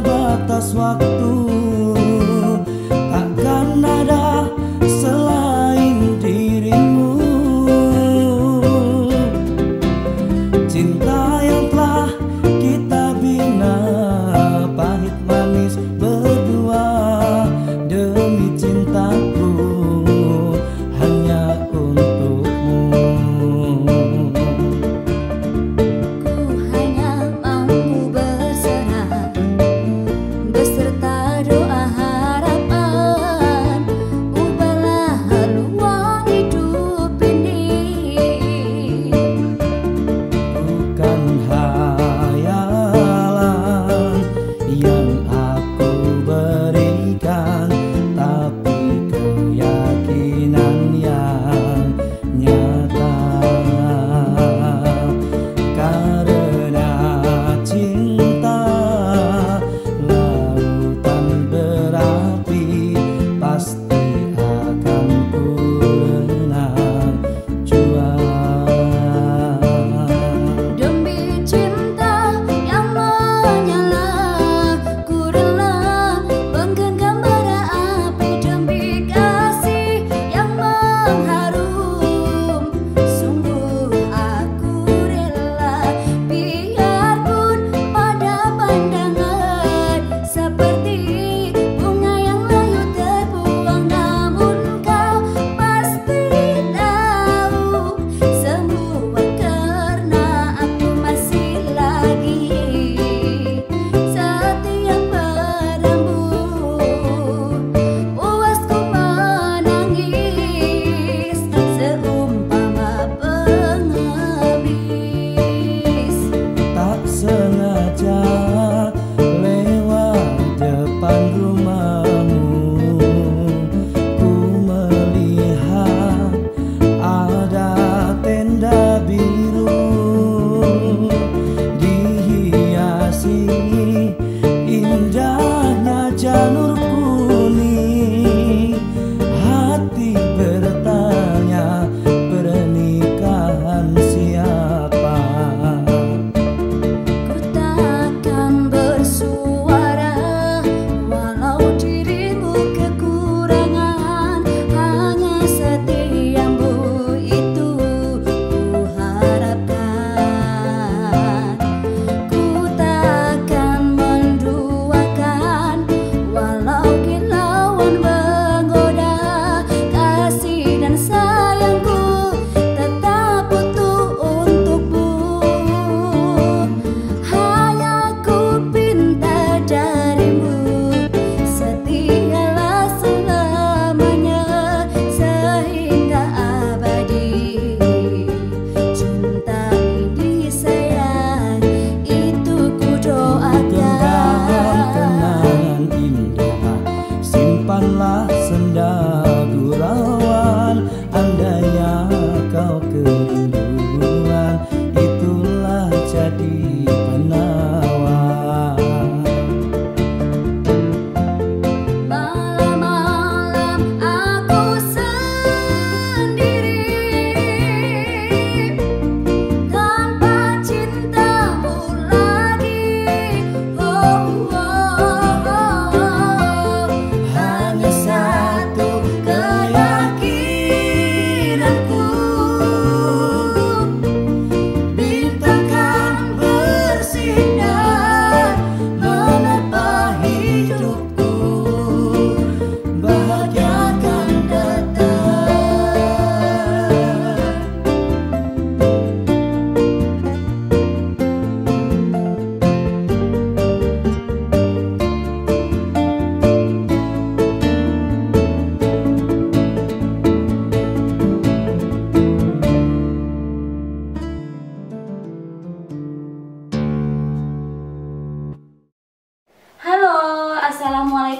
batas waktu.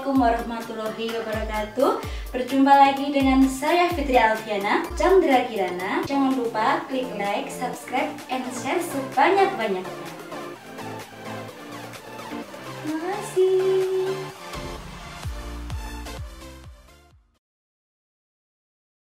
Assalamualaikum warahmatullahi wabarakatuh. Berjumpa lagi dengan saya Fitri Alfiana. Chandra Kirana Jangan lupa klik like, subscribe, and share sebanyak-banyaknya. Terima kasih.